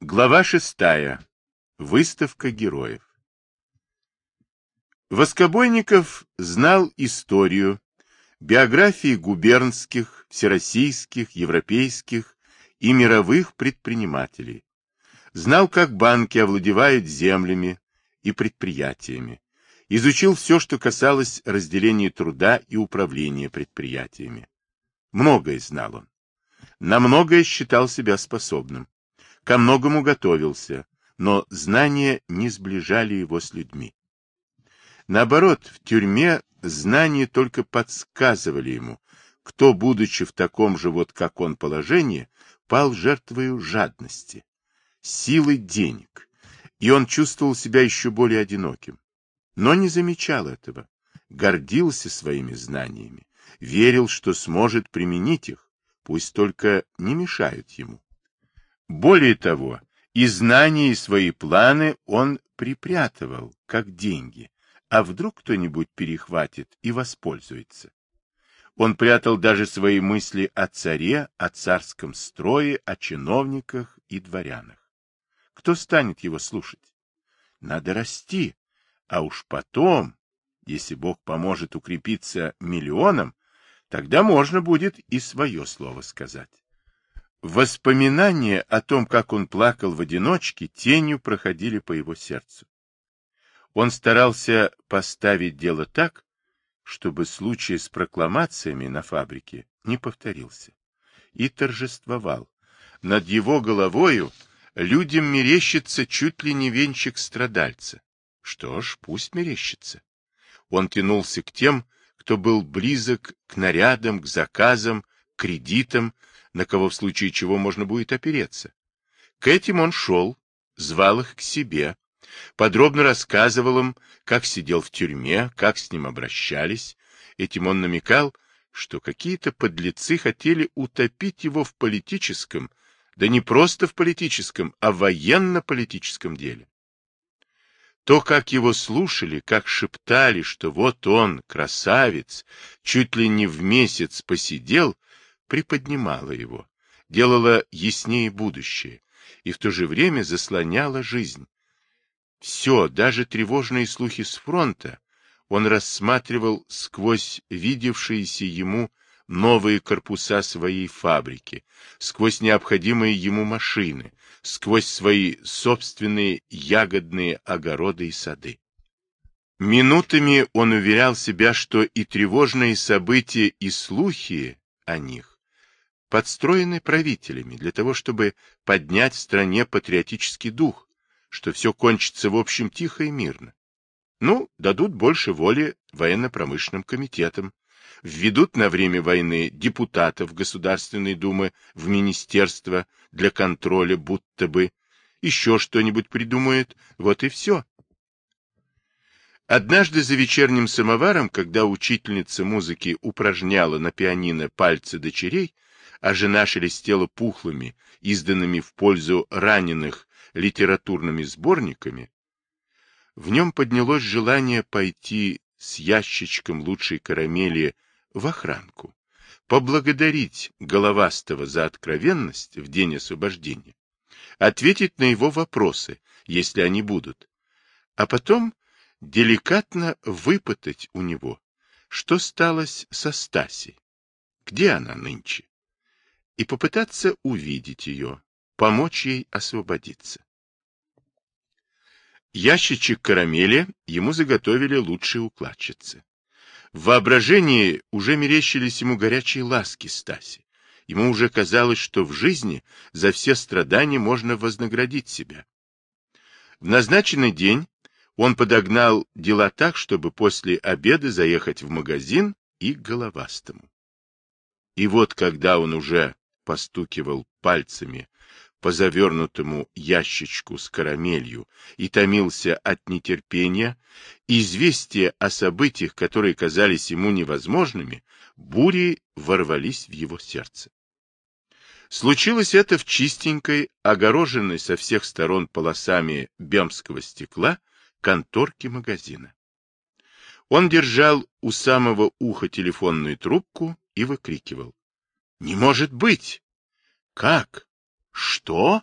Глава шестая. Выставка героев. Воскобойников знал историю, биографии губернских, всероссийских, европейских и мировых предпринимателей. Знал, как банки овладевают землями и предприятиями. Изучил все, что касалось разделения труда и управления предприятиями. Многое знал он. На многое считал себя способным. Ко многому готовился, но знания не сближали его с людьми. Наоборот, в тюрьме знания только подсказывали ему, кто, будучи в таком же вот как он положении, пал жертвою жадности, силы денег, и он чувствовал себя еще более одиноким. Но не замечал этого, гордился своими знаниями, верил, что сможет применить их, пусть только не мешают ему. Более того, и знания, и свои планы он припрятывал, как деньги, а вдруг кто-нибудь перехватит и воспользуется. Он прятал даже свои мысли о царе, о царском строе, о чиновниках и дворянах. Кто станет его слушать? Надо расти, а уж потом, если Бог поможет укрепиться миллионам, тогда можно будет и свое слово сказать. Воспоминания о том, как он плакал в одиночке, тенью проходили по его сердцу. Он старался поставить дело так, чтобы случай с прокламациями на фабрике не повторился. И торжествовал. Над его головою людям мерещится чуть ли не венчик страдальца. Что ж, пусть мерещится. Он тянулся к тем, кто был близок к нарядам, к заказам, кредитам, на кого в случае чего можно будет опереться. К этим он шел, звал их к себе, подробно рассказывал им, как сидел в тюрьме, как с ним обращались. Этим он намекал, что какие-то подлецы хотели утопить его в политическом, да не просто в политическом, а военно-политическом деле. То, как его слушали, как шептали, что вот он, красавец, чуть ли не в месяц посидел, приподнимала его, делала яснее будущее и в то же время заслоняла жизнь. Все, даже тревожные слухи с фронта, он рассматривал сквозь видевшиеся ему новые корпуса своей фабрики, сквозь необходимые ему машины, сквозь свои собственные ягодные огороды и сады. Минутами он уверял себя, что и тревожные события, и слухи о них подстроены правителями для того, чтобы поднять в стране патриотический дух, что все кончится в общем тихо и мирно. Ну, дадут больше воли военно-промышленным комитетам, введут на время войны депутатов Государственной Думы в министерство для контроля будто бы, еще что-нибудь придумают, вот и все. Однажды за вечерним самоваром, когда учительница музыки упражняла на пианино пальцы дочерей, а жена шелестела пухлыми, изданными в пользу раненых литературными сборниками, в нем поднялось желание пойти с ящичком лучшей карамели в охранку, поблагодарить Головастого за откровенность в день освобождения, ответить на его вопросы, если они будут, а потом деликатно выпытать у него, что сталось со Стасей, где она нынче и попытаться увидеть ее, помочь ей освободиться. Ящичек карамели ему заготовили лучшие укладчицы. В воображении уже мерещились ему горячие ласки Стаси. Ему уже казалось, что в жизни за все страдания можно вознаградить себя. В назначенный день он подогнал дела так, чтобы после обеда заехать в магазин и к головастому. И вот, когда он уже постукивал пальцами по завернутому ящичку с карамелью и томился от нетерпения, известия о событиях, которые казались ему невозможными, бури ворвались в его сердце. Случилось это в чистенькой, огороженной со всех сторон полосами бемского стекла, конторке магазина. Он держал у самого уха телефонную трубку и выкрикивал. Не может быть! Как? Что?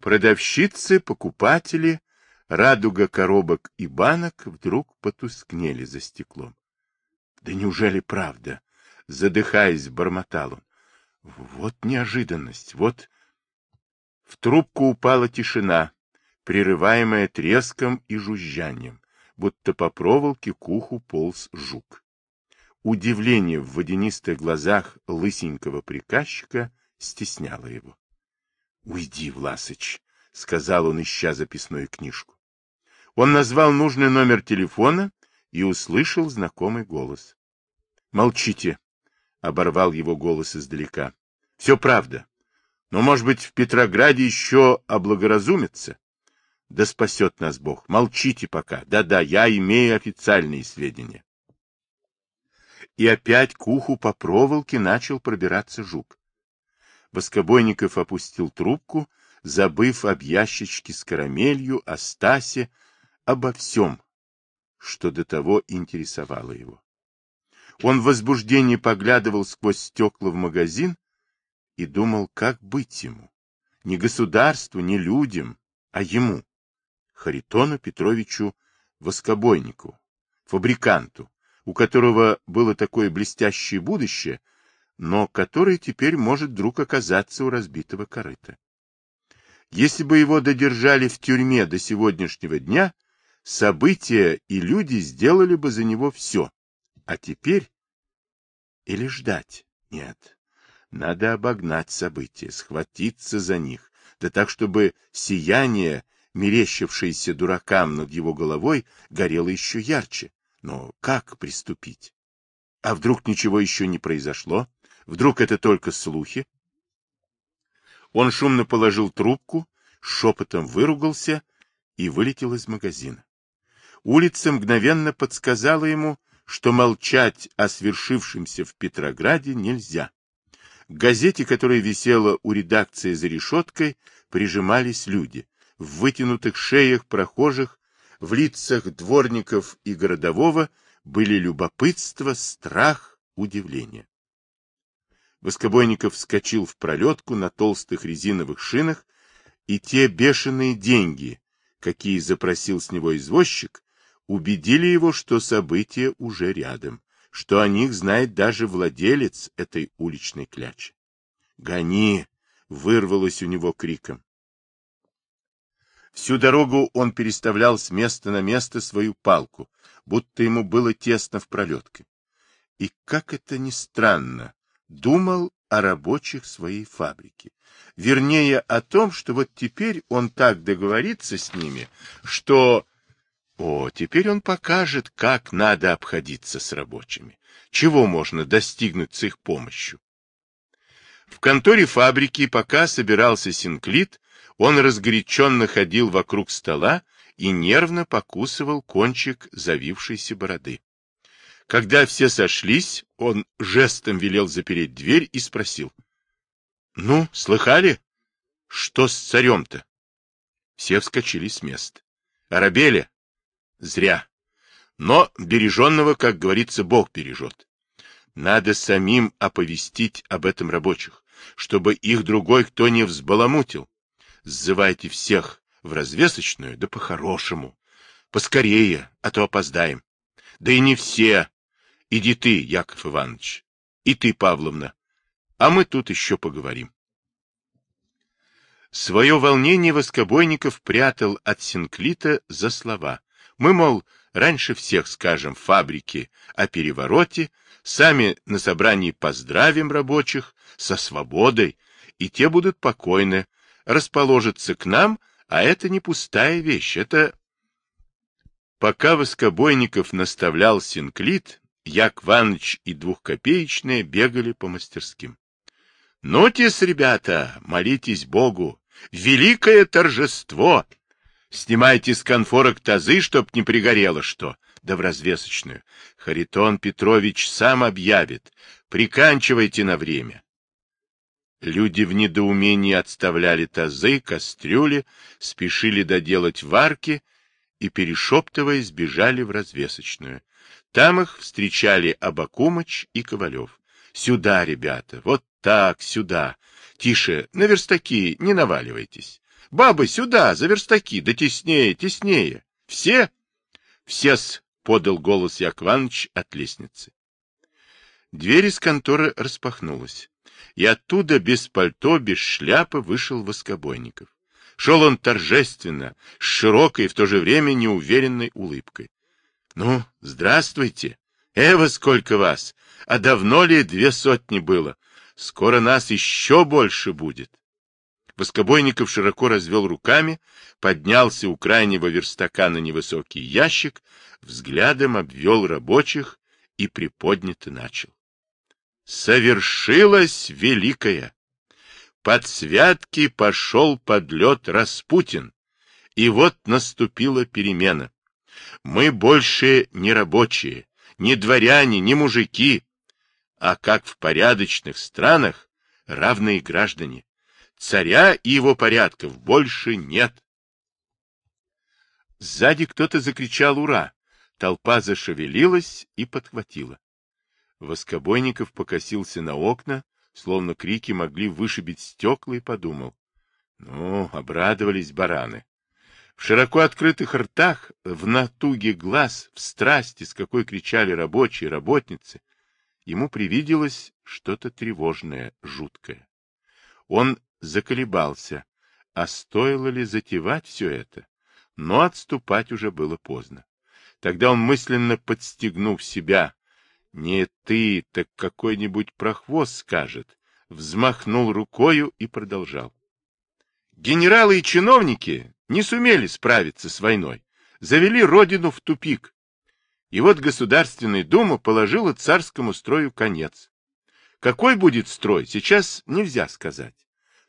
Продавщицы, покупатели, радуга коробок и банок вдруг потускнели за стеклом. Да неужели правда? Задыхаясь, бормотал он. Вот неожиданность, вот... В трубку упала тишина, прерываемая треском и жужжанием, будто по проволоке к уху полз жук. Удивление в водянистых глазах лысенького приказчика стесняло его. — Уйди, Власыч, — сказал он, ища записную книжку. Он назвал нужный номер телефона и услышал знакомый голос. — Молчите, — оборвал его голос издалека. — Все правда. Но, может быть, в Петрограде еще облагоразумится? Да спасет нас Бог. Молчите пока. Да-да, я имею официальные сведения. И опять к уху по проволоке начал пробираться жук. Воскобойников опустил трубку, забыв об ящичке с карамелью, о Стасе, обо всем, что до того интересовало его. Он в возбуждении поглядывал сквозь стекла в магазин и думал, как быть ему. Не государству, не людям, а ему, Харитону Петровичу Воскобойнику, фабриканту, у которого было такое блестящее будущее, но который теперь может вдруг оказаться у разбитого корыта. Если бы его додержали в тюрьме до сегодняшнего дня, события и люди сделали бы за него все. А теперь... Или ждать? Нет. Надо обогнать события, схватиться за них, да так, чтобы сияние, мерещившееся дуракам над его головой, горело еще ярче. Но как приступить? А вдруг ничего еще не произошло? Вдруг это только слухи? Он шумно положил трубку, шепотом выругался и вылетел из магазина. Улица мгновенно подсказала ему, что молчать о свершившемся в Петрограде нельзя. К газете, которая висела у редакции за решеткой, прижимались люди. В вытянутых шеях прохожих, в лицах дворников и городового были любопытство, страх, удивление. Воскобойников вскочил в пролетку на толстых резиновых шинах, и те бешеные деньги, какие запросил с него извозчик, убедили его, что события уже рядом, что о них знает даже владелец этой уличной клячи. «Гони!» — вырвалось у него криком. Всю дорогу он переставлял с места на место свою палку, будто ему было тесно в пролетке. И, как это ни странно, думал о рабочих своей фабрики. Вернее, о том, что вот теперь он так договорится с ними, что о, теперь он покажет, как надо обходиться с рабочими, чего можно достигнуть с их помощью. В конторе фабрики, пока собирался Синклит, он разгоряченно ходил вокруг стола и нервно покусывал кончик завившейся бороды. Когда все сошлись, он жестом велел запереть дверь и спросил. — Ну, слыхали? Что с царем-то? Все вскочили с места. — Арабеля, Зря. Но береженного, как говорится, Бог бережет. Надо самим оповестить об этом рабочих, чтобы их другой кто не взбаламутил. Сзывайте всех в развесочную, да по-хорошему. Поскорее, а то опоздаем. Да и не все. Иди ты, Яков Иванович, и ты, Павловна. А мы тут еще поговорим. Свое волнение Воскобойников прятал от Синклита за слова. Мы, мол, раньше всех скажем фабрике о перевороте, сами на собрании поздравим рабочих со свободой, и те будут покойны, расположатся к нам, а это не пустая вещь, это... Пока Воскобойников наставлял Синклит, Як Ваныч и Двухкопеечные бегали по мастерским. «Ну-тес, ребята, молитесь Богу! Великое торжество!» Снимайте с конфорок тазы, чтоб не пригорело что. Да в развесочную. Харитон Петрович сам объявит. Приканчивайте на время. Люди в недоумении отставляли тазы, кастрюли, спешили доделать варки и, перешептываясь, бежали в развесочную. Там их встречали Абакумыч и Ковалев. «Сюда, ребята, вот так, сюда. Тише, на верстаки, не наваливайтесь. Бабы, сюда, за верстаки, да теснее, теснее. Все? Все-с, подал голос Якваныч от лестницы. Дверь из конторы распахнулась, и оттуда без пальто, без шляпы вышел Воскобойников. Шел он торжественно, с широкой и в то же время неуверенной улыбкой. — Ну, здравствуйте! Эва, сколько вас! А давно ли две сотни было? Скоро нас еще больше будет. Воскобойников широко развел руками, поднялся у крайнего верстака на невысокий ящик, взглядом обвел рабочих и приподнято начал. Совершилось великое! Под святки пошел под лед Распутин, и вот наступила перемена. Мы больше не рабочие, не дворяне, не мужики, а как в порядочных странах равные граждане. Царя и его порядков больше нет. Сзади кто-то закричал «Ура!». Толпа зашевелилась и подхватила. Воскобойников покосился на окна, словно крики могли вышибить стекла, и подумал. Ну, обрадовались бараны. В широко открытых ртах, в натуге глаз, в страсти, с какой кричали рабочие, работницы, ему привиделось что-то тревожное, жуткое. Он заколебался, а стоило ли затевать все это? Но отступать уже было поздно. Тогда он, мысленно подстегнув себя, не ты, так какой-нибудь прохвост скажет, взмахнул рукою и продолжал. Генералы и чиновники не сумели справиться с войной, завели родину в тупик. И вот Государственная Дума положила царскому строю конец. Какой будет строй, сейчас нельзя сказать.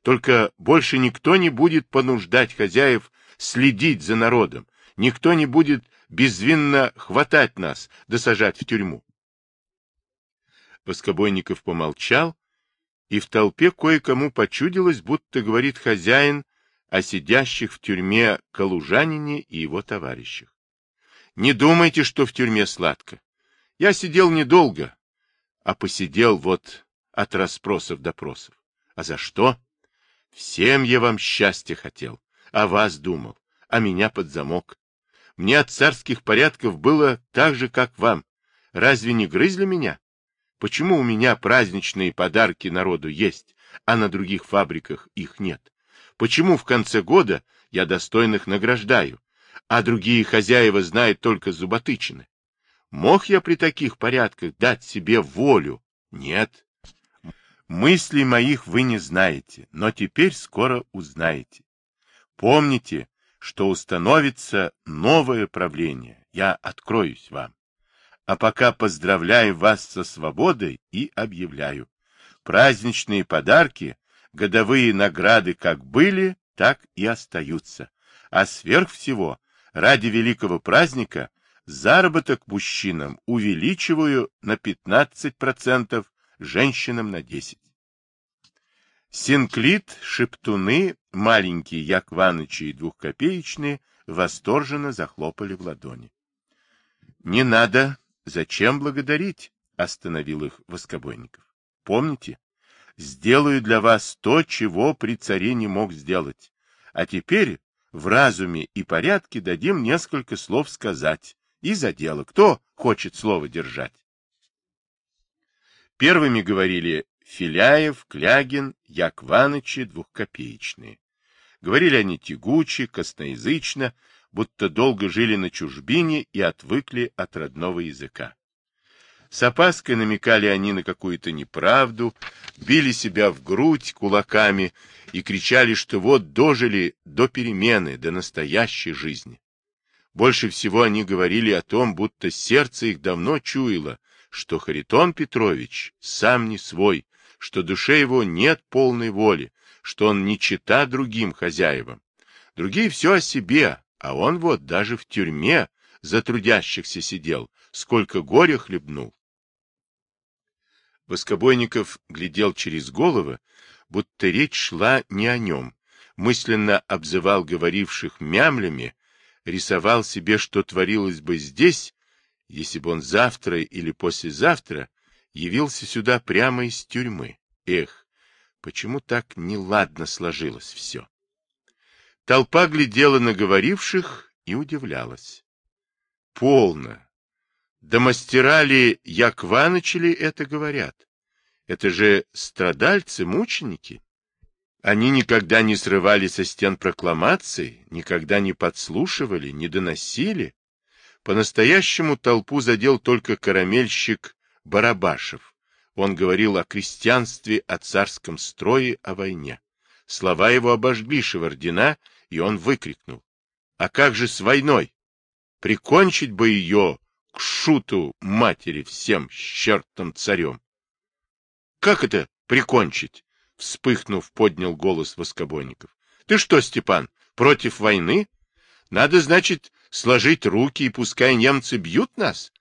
Только больше никто не будет понуждать хозяев следить за народом, никто не будет безвинно хватать нас, да сажать в тюрьму. Воскобойников помолчал, и в толпе кое-кому почудилось, будто говорит хозяин о сидящих в тюрьме Калужанине и его товарищах. Не думайте, что в тюрьме сладко. Я сидел недолго, а посидел вот от расспросов-допросов. А за что? Всем я вам счастья хотел, а вас думал, а меня под замок. Мне от царских порядков было так же, как вам. Разве не грызли меня? Почему у меня праздничные подарки народу есть, а на других фабриках их нет? Почему в конце года я достойных награждаю, а другие хозяева знают только зуботычины? Мог я при таких порядках дать себе волю? Нет. Мыслей моих вы не знаете, но теперь скоро узнаете. Помните, что установится новое правление. Я откроюсь вам. А пока поздравляю вас со свободой и объявляю. Праздничные подарки, годовые награды как были, так и остаются. А сверх всего, ради великого праздника, заработок мужчинам увеличиваю на 15%, женщинам на десять. Синклит, шептуны, маленькие Якванычи и двухкопеечные восторженно захлопали в ладони. — Не надо, зачем благодарить? — остановил их Воскобойников. — Помните, сделаю для вас то, чего при царе не мог сделать. А теперь в разуме и порядке дадим несколько слов сказать. И за дело. Кто хочет слово держать? Первыми говорили Филяев, Клягин, Якванычи двухкопеечные. Говорили они тягуче, косноязычно, будто долго жили на чужбине и отвыкли от родного языка. С опаской намекали они на какую-то неправду, били себя в грудь кулаками и кричали, что вот дожили до перемены, до настоящей жизни. Больше всего они говорили о том, будто сердце их давно чуяло, что Харитон Петрович сам не свой, что душе его нет полной воли, что он не чита другим хозяевам. Другие все о себе, а он вот даже в тюрьме за трудящихся сидел, сколько горя хлебнул. Воскобойников глядел через головы, будто речь шла не о нем, мысленно обзывал говоривших мямлями, рисовал себе, что творилось бы здесь, если бы он завтра или послезавтра явился сюда прямо из тюрьмы. Эх, почему так неладно сложилось все? Толпа глядела на говоривших и удивлялась. Полно. Да мастера ли Якванычи ли это говорят? Это же страдальцы, мученики. Они никогда не срывали со стен прокламаций, никогда не подслушивали, не доносили. По-настоящему толпу задел только карамельщик Барабашев. Он говорил о крестьянстве, о царском строе, о войне. Слова его обожгли Шевардина, и он выкрикнул. — А как же с войной? Прикончить бы ее к шуту матери всем чертом царем. — Как это прикончить? — вспыхнув, поднял голос воскобойников. — Ты что, Степан, против войны? Надо, значит, сложить руки, и пускай немцы бьют нас?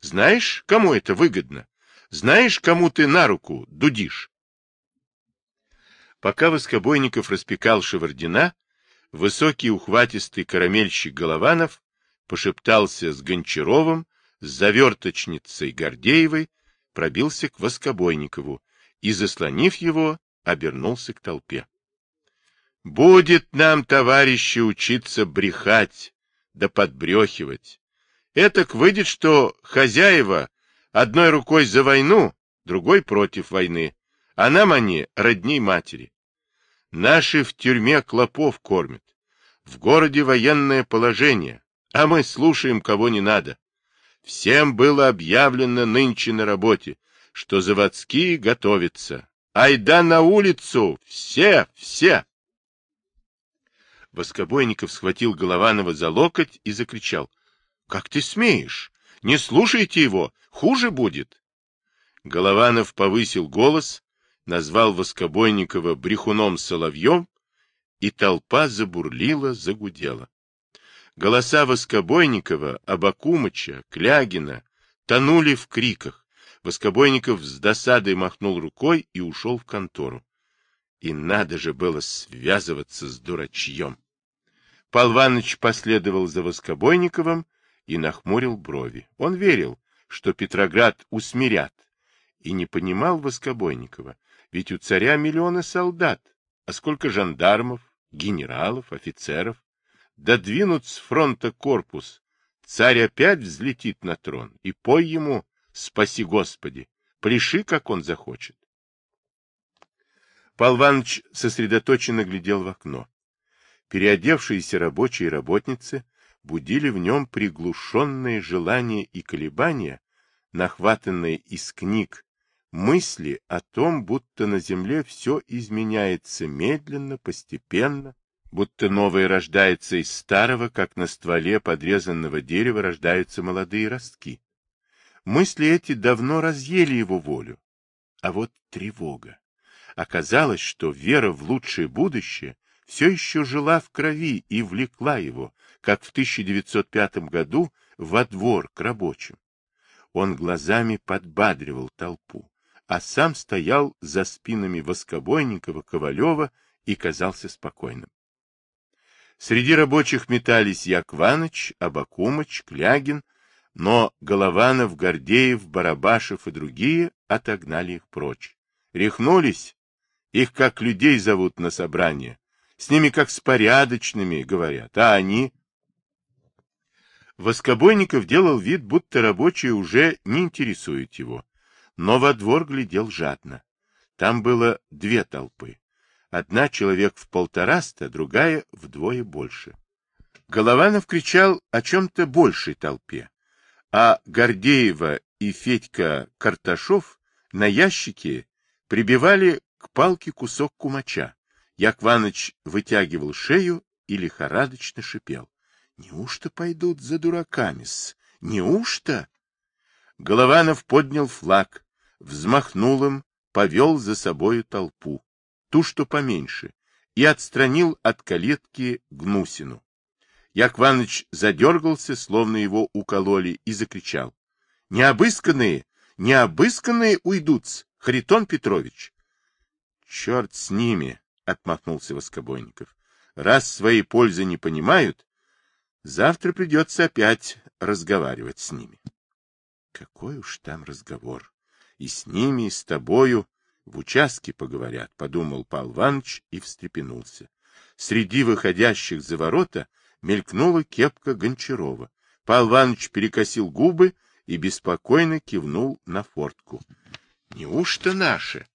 Знаешь, кому это выгодно? Знаешь, кому ты на руку дудишь? Пока Воскобойников распекал Шевардина, высокий ухватистый карамельщик Голованов пошептался с Гончаровым, с заверточницей Гордеевой, пробился к Воскобойникову и, заслонив его, обернулся к толпе. «Будет нам, товарищи, учиться брехать да подбрехивать. Этак выйдет, что хозяева одной рукой за войну, другой против войны, а нам они родней матери. Наши в тюрьме клопов кормят. В городе военное положение, а мы слушаем, кого не надо. Всем было объявлено нынче на работе, что заводские готовятся. Айда на улицу! Все, все! Воскобойников схватил Голованова за локоть и закричал. — Как ты смеешь? Не слушайте его, хуже будет. Голованов повысил голос, назвал Воскобойникова брехуном-соловьем, и толпа забурлила, загудела. Голоса Воскобойникова, Абакумыча, Клягина тонули в криках. Воскобойников с досадой махнул рукой и ушел в контору. И надо же было связываться с дурачьем. Пал Иванович последовал за Воскобойниковым и нахмурил брови. Он верил, что Петроград усмирят, и не понимал Воскобойникова, ведь у царя миллионы солдат, а сколько жандармов, генералов, офицеров. Додвинут с фронта корпус, царь опять взлетит на трон, и пой ему «Спаси Господи!» Пляши, как он захочет. Пал Иванович сосредоточенно глядел в окно. Переодевшиеся рабочие и работницы будили в нем приглушенные желания и колебания, нахватанные из книг мысли о том, будто на земле все изменяется медленно, постепенно, будто новое рождается из старого, как на стволе подрезанного дерева рождаются молодые ростки. Мысли эти давно разъели его волю. А вот тревога. Оказалось, что вера в лучшее будущее все еще жила в крови и влекла его, как в 1905 году, во двор к рабочим. Он глазами подбадривал толпу а сам стоял за спинами Воскобойникова, Ковалева и казался спокойным. Среди рабочих метались Якваныч, Абакумыч, Клягин, но Голованов, Гордеев, Барабашев и другие отогнали их прочь. Рехнулись, их как людей зовут на собрание, с ними как с порядочными, говорят, а они... Воскобойников делал вид, будто рабочие уже не интересуют его, но во двор глядел жадно. Там было две толпы. Одна человек в полтораста, другая вдвое больше. Голованов кричал о чем-то большей толпе, а Гордеева и Федька Карташов на ящике прибивали к палке кусок кумача. Якваныч вытягивал шею и лихорадочно шипел. — Неужто пойдут за дураками-с? Неужто? Голованов поднял флаг, взмахнул им, повел за собою толпу, ту, что поменьше, и отстранил от калитки Гнусину. Якваныч задергался, словно его укололи, и закричал. — Необысканные, необысканные уйдут, Харитон Петрович! — Черт с ними! — отмахнулся Воскобойников. — Раз своей пользы не понимают, завтра придется опять разговаривать с ними. Какой уж там разговор! И с ними, и с тобою в участке поговорят, — подумал Павел Иванович и встрепенулся. среди выходящих за ворота мелькнула кепка Гончарова. Павел Иванович перекосил губы и беспокойно кивнул на фортку. — Неужто наши?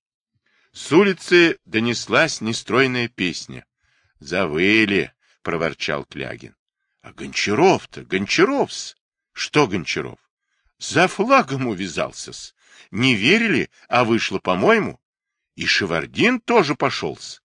С улицы донеслась нестройная песня. — Завыли, — проворчал Клягин. — А Гончаров-то, Гончаров-с! Что Гончаров? За флагом увязался-с. Не верили, а вышло, по-моему. И Шевардин тоже пошел-с.